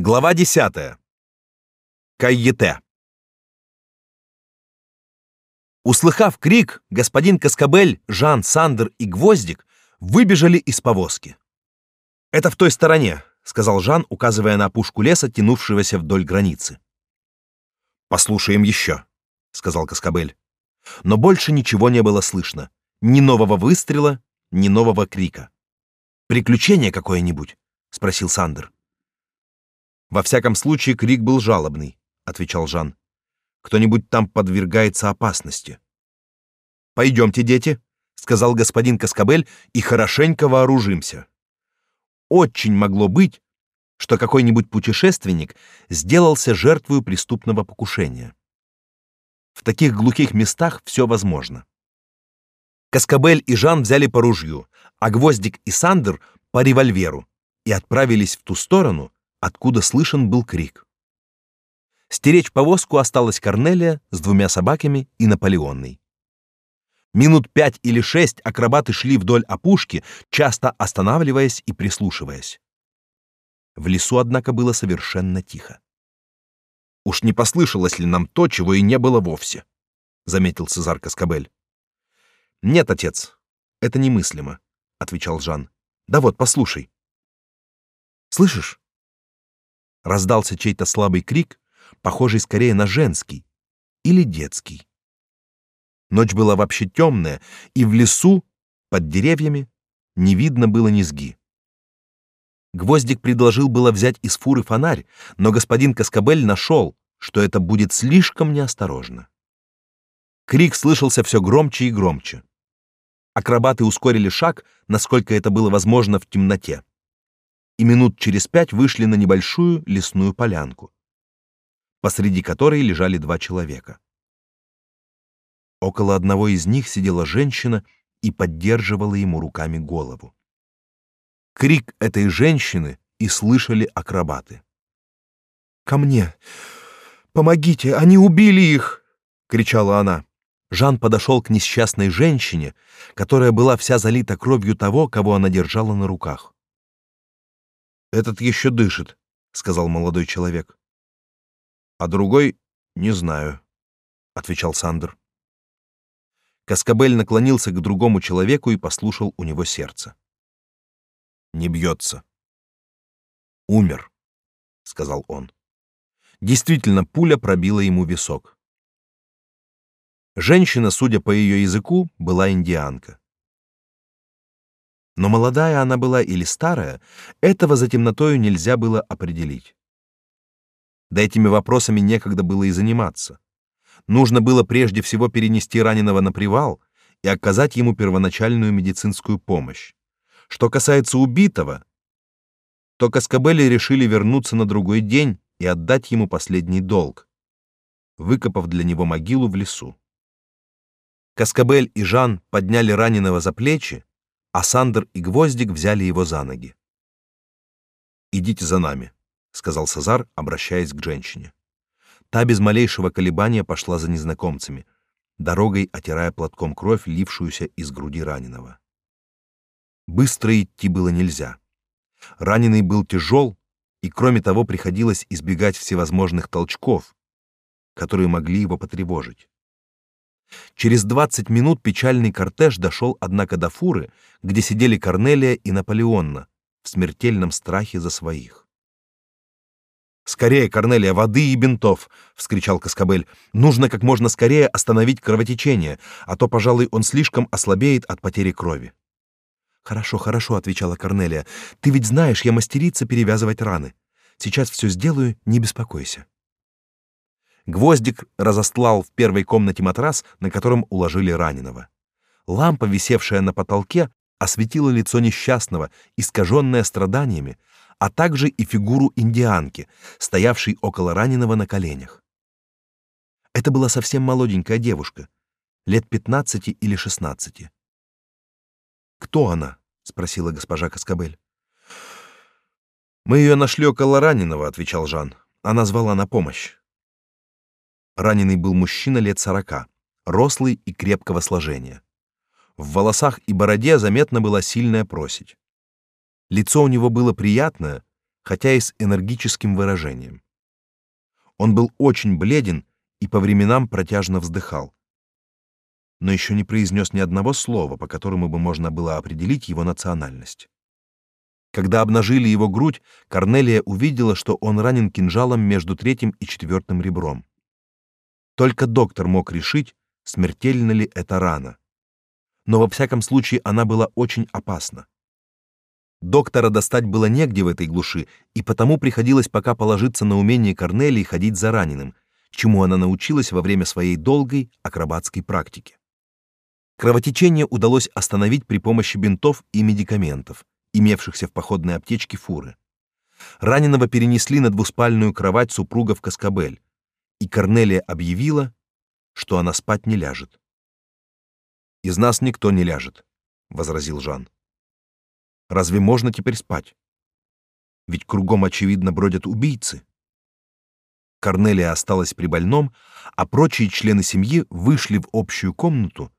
Глава 10. Кайете. Услыхав крик, господин Каскабель, Жан, Сандер и Гвоздик выбежали из повозки. «Это в той стороне», — сказал Жан, указывая на опушку леса, тянувшегося вдоль границы. «Послушаем еще», — сказал Каскабель. Но больше ничего не было слышно. Ни нового выстрела, ни нового крика. «Приключение какое-нибудь?» — спросил Сандер. Во всяком случае, крик был жалобный, отвечал Жан. Кто-нибудь там подвергается опасности. Пойдемте, дети, сказал господин Каскабель, и хорошенько вооружимся. Очень могло быть, что какой-нибудь путешественник сделался жертвой преступного покушения. В таких глухих местах все возможно. Каскабель и Жан взяли по ружью, а Гвоздик и Сандер по револьверу и отправились в ту сторону, откуда слышен был крик. Стеречь повозку осталась Корнелия с двумя собаками и Наполеонной. Минут пять или шесть акробаты шли вдоль опушки, часто останавливаясь и прислушиваясь. В лесу, однако, было совершенно тихо. «Уж не послышалось ли нам то, чего и не было вовсе?» — заметил Цезар Каскабель. «Нет, отец, это немыслимо», — отвечал Жан. «Да вот, послушай». «Слышишь?» Раздался чей-то слабый крик, похожий скорее на женский или детский. Ночь была вообще темная, и в лесу, под деревьями, не видно было низги. Гвоздик предложил было взять из фуры фонарь, но господин Каскабель нашел, что это будет слишком неосторожно. Крик слышался все громче и громче. Акробаты ускорили шаг, насколько это было возможно в темноте и минут через пять вышли на небольшую лесную полянку, посреди которой лежали два человека. Около одного из них сидела женщина и поддерживала ему руками голову. Крик этой женщины и слышали акробаты. «Ко мне! Помогите! Они убили их!» — кричала она. Жан подошел к несчастной женщине, которая была вся залита кровью того, кого она держала на руках. Этот еще дышит, сказал молодой человек. А другой не знаю, отвечал Сандер. Каскабель наклонился к другому человеку и послушал у него сердце. Не бьется. Умер, сказал он. Действительно, пуля пробила ему висок. Женщина, судя по ее языку, была индианка. Но молодая она была или старая, этого за темнотою нельзя было определить. Да этими вопросами некогда было и заниматься. Нужно было прежде всего перенести раненого на привал и оказать ему первоначальную медицинскую помощь. Что касается убитого, то Каскабели решили вернуться на другой день и отдать ему последний долг, выкопав для него могилу в лесу. Каскабель и Жан подняли раненого за плечи а Сандер и Гвоздик взяли его за ноги. «Идите за нами», — сказал Сазар, обращаясь к женщине. Та без малейшего колебания пошла за незнакомцами, дорогой отирая платком кровь, лившуюся из груди раненого. Быстро идти было нельзя. Раненый был тяжел, и кроме того приходилось избегать всевозможных толчков, которые могли его потревожить. Через 20 минут печальный кортеж дошел, однако, до фуры, где сидели Корнелия и Наполеонна в смертельном страхе за своих. «Скорее, Корнелия, воды и бинтов!» — вскричал Каскабель. «Нужно как можно скорее остановить кровотечение, а то, пожалуй, он слишком ослабеет от потери крови». «Хорошо, хорошо», — отвечала Корнелия. «Ты ведь знаешь, я мастерица перевязывать раны. Сейчас все сделаю, не беспокойся». Гвоздик разостлал в первой комнате матрас, на котором уложили раненого. Лампа, висевшая на потолке, осветила лицо несчастного, искаженное страданиями, а также и фигуру индианки, стоявшей около раненого на коленях. Это была совсем молоденькая девушка, лет пятнадцати или шестнадцати. «Кто она?» — спросила госпожа Каскабель. «Мы ее нашли около раненого», — отвечал Жан. «Она звала на помощь». Раненый был мужчина лет сорока, рослый и крепкого сложения. В волосах и бороде заметно была сильная просить. Лицо у него было приятное, хотя и с энергическим выражением. Он был очень бледен и по временам протяжно вздыхал, но еще не произнес ни одного слова, по которому бы можно было определить его национальность. Когда обнажили его грудь, Корнелия увидела, что он ранен кинжалом между третьим и четвертым ребром. Только доктор мог решить, смертельна ли эта рана. Но во всяком случае она была очень опасна. Доктора достать было негде в этой глуши, и потому приходилось пока положиться на умение Корнелии ходить за раненым, чему она научилась во время своей долгой акробатской практики. Кровотечение удалось остановить при помощи бинтов и медикаментов, имевшихся в походной аптечке фуры. Раненого перенесли на двуспальную кровать супругов Каскабель, и Корнелия объявила, что она спать не ляжет. «Из нас никто не ляжет», — возразил Жан. Разве можно теперь спать? Ведь кругом очевидно бродят убийцы. Корнелия осталась при больном, а прочие члены семьи вышли в общую комнату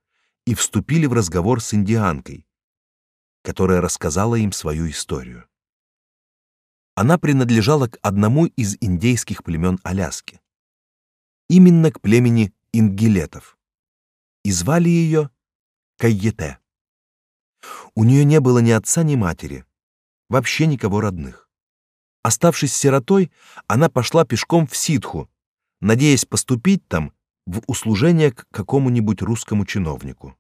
и вступили в разговор с индианкой, которая рассказала им свою историю. Она принадлежала к одному из индейских племен Аляски. Именно к племени ингилетов. И звали ее Кайете. У нее не было ни отца, ни матери, вообще никого родных. Оставшись сиротой, она пошла пешком в Ситху, надеясь поступить там в услужение к какому-нибудь русскому чиновнику.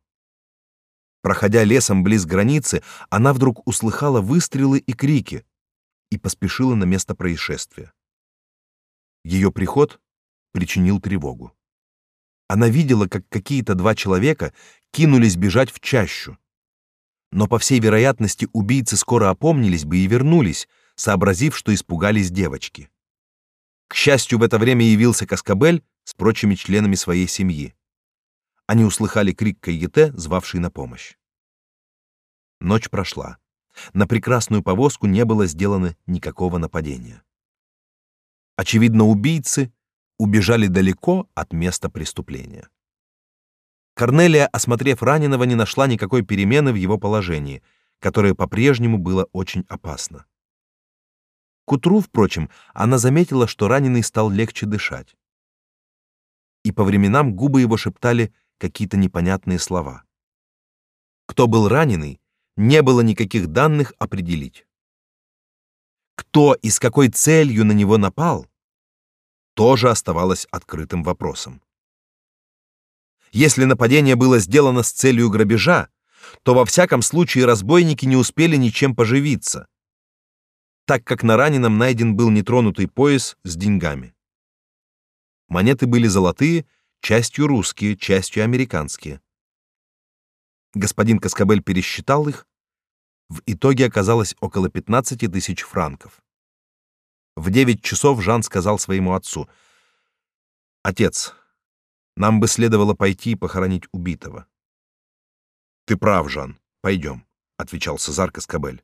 Проходя лесом близ границы, она вдруг услыхала выстрелы и крики и поспешила на место происшествия. Ее приход причинил тревогу. Она видела, как какие-то два человека кинулись бежать в чащу, но по всей вероятности убийцы скоро опомнились бы и вернулись, сообразив, что испугались девочки. К счастью, в это время явился Каскабель с прочими членами своей семьи. Они услыхали крик Кайете, звавший на помощь. Ночь прошла. На прекрасную повозку не было сделано никакого нападения. Очевидно, убийцы убежали далеко от места преступления. Корнелия, осмотрев раненого, не нашла никакой перемены в его положении, которое по-прежнему было очень опасно. К утру, впрочем, она заметила, что раненый стал легче дышать. И по временам губы его шептали какие-то непонятные слова. Кто был раненый, не было никаких данных определить. Кто и с какой целью на него напал, тоже оставалось открытым вопросом. Если нападение было сделано с целью грабежа, то во всяком случае разбойники не успели ничем поживиться, так как на раненом найден был нетронутый пояс с деньгами. Монеты были золотые, частью русские, частью американские. Господин Каскабель пересчитал их. В итоге оказалось около 15 тысяч франков. В девять часов Жан сказал своему отцу: "Отец, нам бы следовало пойти и похоронить убитого. Ты прав, Жан. Пойдем, отвечал Сезар Каскабель.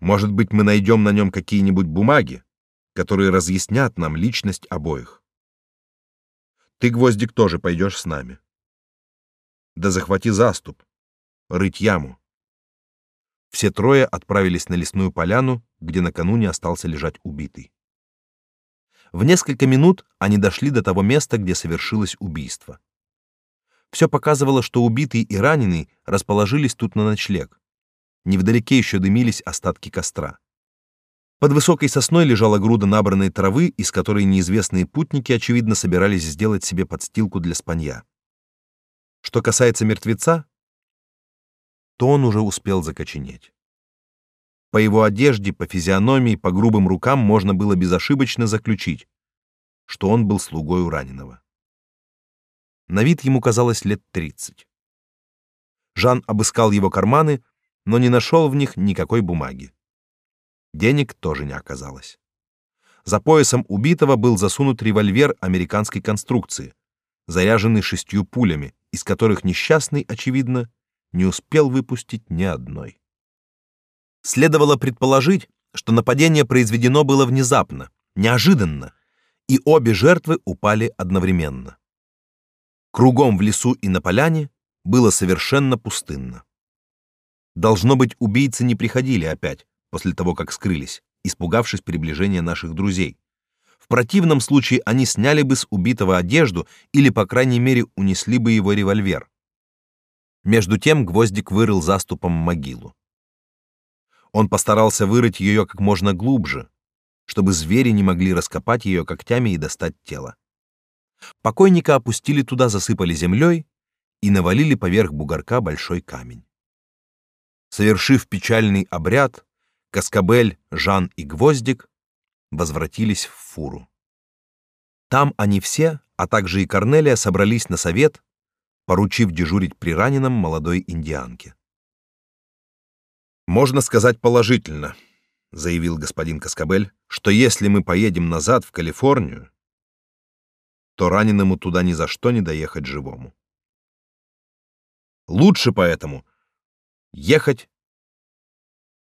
Может быть, мы найдем на нем какие-нибудь бумаги, которые разъяснят нам личность обоих. Ты, Гвоздик, тоже пойдешь с нами. Да захвати заступ, рыть яму. Все трое отправились на лесную поляну, где накануне остался лежать убитый. В несколько минут они дошли до того места, где совершилось убийство. Все показывало, что убитый и раненый расположились тут на ночлег. Невдалеке еще дымились остатки костра. Под высокой сосной лежала груда набранной травы, из которой неизвестные путники, очевидно, собирались сделать себе подстилку для спанья. Что касается мертвеца, то он уже успел закоченеть. По его одежде, по физиономии, по грубым рукам можно было безошибочно заключить, что он был слугой у раненого. На вид ему казалось лет тридцать. Жан обыскал его карманы, но не нашел в них никакой бумаги. Денег тоже не оказалось. За поясом убитого был засунут револьвер американской конструкции, заряженный шестью пулями, из которых несчастный, очевидно, не успел выпустить ни одной. Следовало предположить, что нападение произведено было внезапно, неожиданно, и обе жертвы упали одновременно. Кругом в лесу и на поляне было совершенно пустынно. Должно быть, убийцы не приходили опять после того, как скрылись, испугавшись приближения наших друзей. В противном случае они сняли бы с убитого одежду или, по крайней мере, унесли бы его револьвер. Между тем Гвоздик вырыл заступом могилу. Он постарался вырыть ее как можно глубже, чтобы звери не могли раскопать ее когтями и достать тело. Покойника опустили туда, засыпали землей и навалили поверх бугорка большой камень. Совершив печальный обряд, Каскабель, Жан и Гвоздик возвратились в фуру. Там они все, а также и Корнелия, собрались на совет, поручив дежурить при раненом молодой индианке. Можно сказать положительно, заявил господин Каскабель, что если мы поедем назад в Калифорнию, то раненому туда ни за что не доехать живому. Лучше поэтому ехать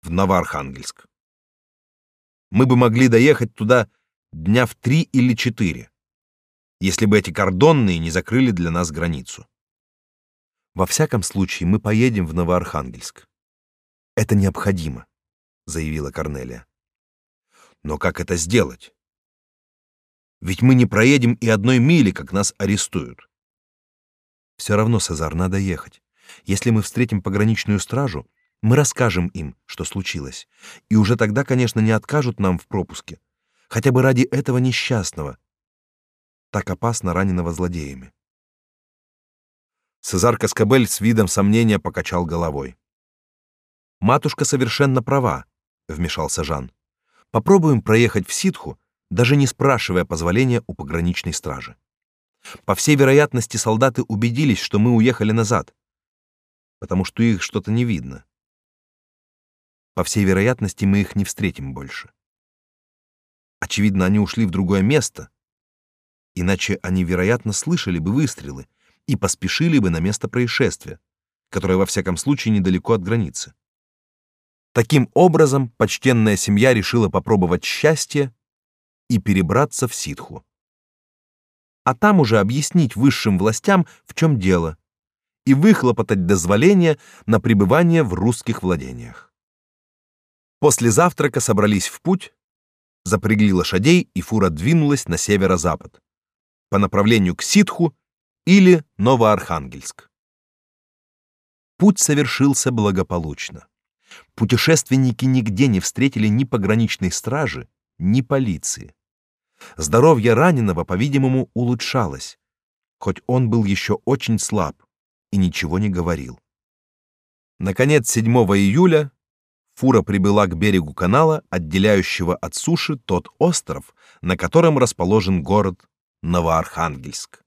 в Новоархангельск. Мы бы могли доехать туда дня в три или четыре, если бы эти кордонные не закрыли для нас границу. Во всяком случае, мы поедем в Новоархангельск. Это необходимо, заявила Корнелия. Но как это сделать? Ведь мы не проедем и одной мили, как нас арестуют. Все равно, Сазар, надо ехать. Если мы встретим пограничную стражу, мы расскажем им, что случилось, и уже тогда, конечно, не откажут нам в пропуске, хотя бы ради этого несчастного, так опасно раненого злодеями. Цезар Каскабель с видом сомнения покачал головой. Матушка совершенно права, вмешался Жан. Попробуем проехать в Ситху, даже не спрашивая позволения у пограничной стражи. По всей вероятности, солдаты убедились, что мы уехали назад, потому что их что-то не видно. По всей вероятности, мы их не встретим больше. Очевидно, они ушли в другое место, иначе они, вероятно, слышали бы выстрелы и поспешили бы на место происшествия, которое во всяком случае недалеко от границы. Таким образом, почтенная семья решила попробовать счастье и перебраться в Ситху. А там уже объяснить высшим властям, в чем дело, и выхлопотать дозволение на пребывание в русских владениях. После завтрака собрались в путь, запрягли лошадей, и фура двинулась на северо-запад по направлению к Ситху или Новоархангельск. Путь совершился благополучно. Путешественники нигде не встретили ни пограничной стражи, ни полиции. Здоровье раненого, по-видимому, улучшалось, хоть он был еще очень слаб и ничего не говорил. Наконец, 7 июля фура прибыла к берегу канала, отделяющего от суши тот остров, на котором расположен город Новоархангельск.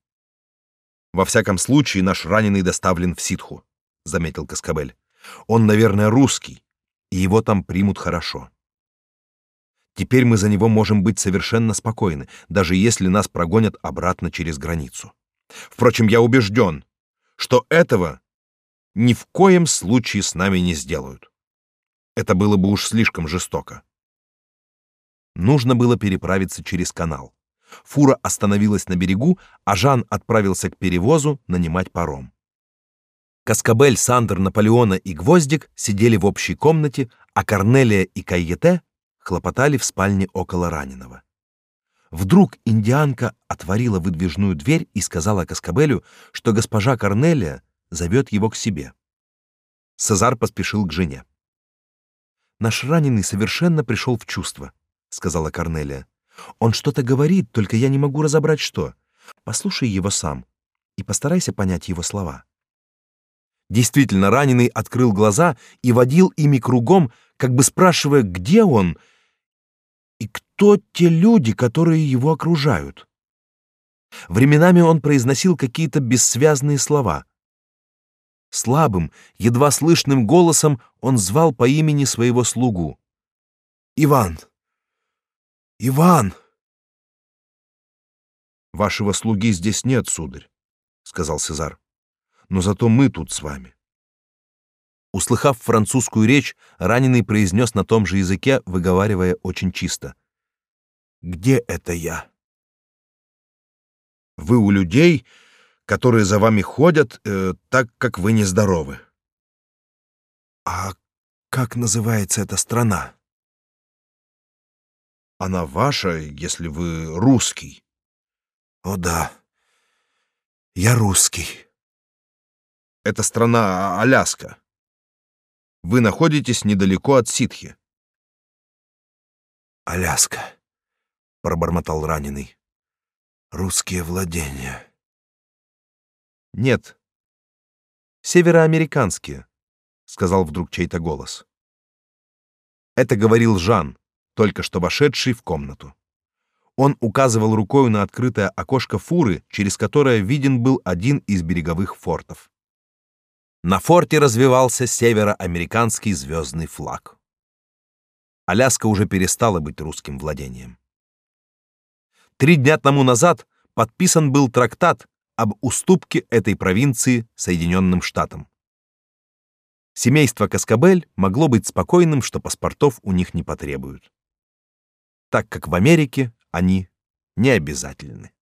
Во всяком случае, наш раненый доставлен в Ситху, заметил Каскабель. Он, наверное, русский, и его там примут хорошо. Теперь мы за него можем быть совершенно спокойны, даже если нас прогонят обратно через границу. Впрочем, я убежден, что этого ни в коем случае с нами не сделают. Это было бы уж слишком жестоко. Нужно было переправиться через канал. Фура остановилась на берегу, а Жан отправился к перевозу нанимать паром. Каскабель, Сандер, Наполеона и Гвоздик сидели в общей комнате, а Корнелия и Кайете хлопотали в спальне около раненого. Вдруг индианка отворила выдвижную дверь и сказала Каскабелю, что госпожа Корнелия зовет его к себе. Цезар поспешил к жене. Наш раненый совершенно пришел в чувство, сказала Корнелия. Он что-то говорит, только я не могу разобрать что. Послушай его сам и постарайся понять его слова. Действительно, раненый открыл глаза и водил ими кругом, как бы спрашивая, где он и кто те люди, которые его окружают. Временами он произносил какие-то бессвязные слова. Слабым, едва слышным голосом он звал по имени своего слугу. «Иван! Иван!» «Вашего слуги здесь нет, сударь», — сказал Сезар но зато мы тут с вами. Услыхав французскую речь, раненый произнес на том же языке, выговаривая очень чисто: "Где это я?" Вы у людей, которые за вами ходят, э, так как вы нездоровы. А как называется эта страна? Она ваша, если вы русский. О да. Я русский. Это страна а, Аляска. Вы находитесь недалеко от Ситхи. Аляска, пробормотал раненый. Русские владения. Нет. Североамериканские, сказал вдруг чей-то голос. Это говорил Жан, только что вошедший в комнату. Он указывал рукой на открытое окошко фуры, через которое виден был один из береговых фортов. На форте развивался североамериканский звездный флаг. Аляска уже перестала быть русским владением. Три дня тому назад подписан был трактат об уступке этой провинции Соединенным Штатам. Семейство Каскабель могло быть спокойным, что паспортов у них не потребуют, так как в Америке они не обязательны.